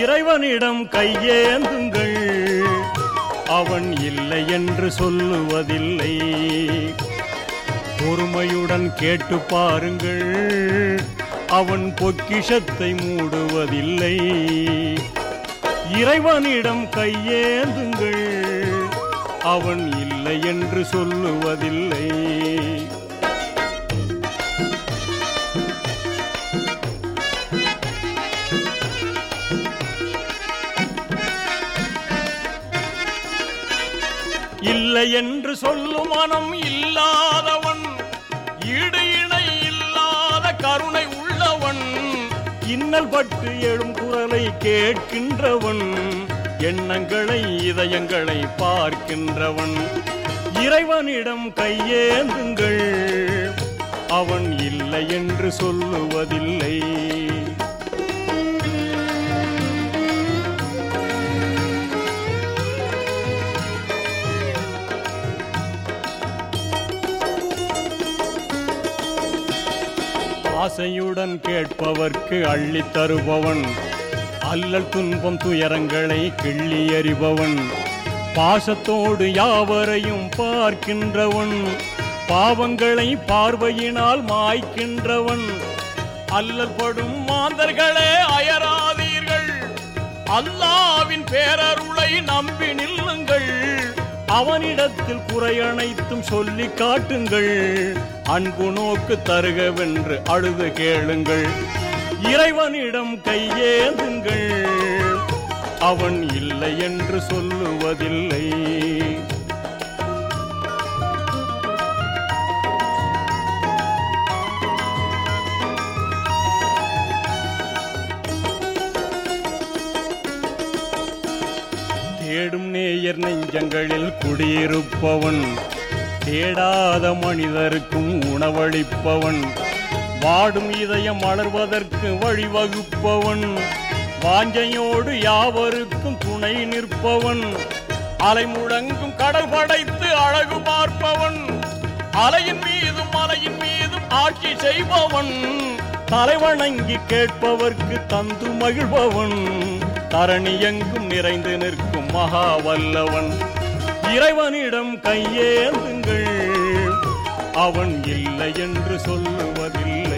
இறைவனிடம் கையேந்துங்கள். அவன் இல்லை என்று சொல்லுவதில்லை. பொறுமையுடன் கேட்டு பாருங்கள். அவன் பொக்கிஷத்தை மூடுவதில்லை. இறைவனிடம் கையேந்துங்கள். அவன் இல்லை என்று சொல்லுவதில்லை. இல்லை என்று சொல்லும் மனம் இல்லாதவன் ஈடு இணை இல்லாத கருணை உள்ளவன் இன்னல் பட்டு எழும் குரலை கேட்கின்றவன் எண்ணங்களை இதயங்களை பார்க்கின்றவன். இறைவனிடம் கையேந்துங்கள் அவன் இல்லை என்று சொல்லுவதில்லை. ஆசையுடன் கேட்பவர்க்கு அள்ளித் தருபவன். அல்லல் துன்பம் துயரங்களை கிள்ளி எறிபவன் பாசத்தோடு யாவரையும் பார்க்கின்றவன். பாவங்களை பார்வையினால் மாய்க்கின்றவன். அல்லல் படும் மாந்தர்களே அயராதீர்கள். அல்லாவின் பேரருளை நம்பினில் அவனிடத்தில் குறை அனைத்தும் சொல்லி காட்டுங்கள். அன்பு நோக்கு தருகவென்று அழுது கேளுங்கள். இறைவனிடம் கையேந்துங்கள். அவன் இல்லை என்று சொல்லுவதில்லை. தேடும் நேயர் நெஞ்சங்களில் குடியிருப்பவன். தேடாத மனிதருக்கும் உணவளிப்பவன். வாடும் இதயம் மலர்வதற்கு வழிவகுப்பவன். வாஞ்சையோடு யாவருக்கும் துணை நிற்பவன். அலை முழங்கும் கடல் படைத்து அழகு பார்ப்பவன். அலையின் மீதும் மலையின் மீதும் ஆட்சி செய்பவன். தலைவணங்கி கேட்பவர்க்கு தந்து மகிழ்பவன். தரணி எங்கும் நிறைந்து நிற்கும் மகா வல்லவன் இறைவனிடம் கையேந்துங்கள். அவன் இல்லை என்று சொல்லுவதில்லை.